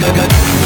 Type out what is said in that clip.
good, good, good.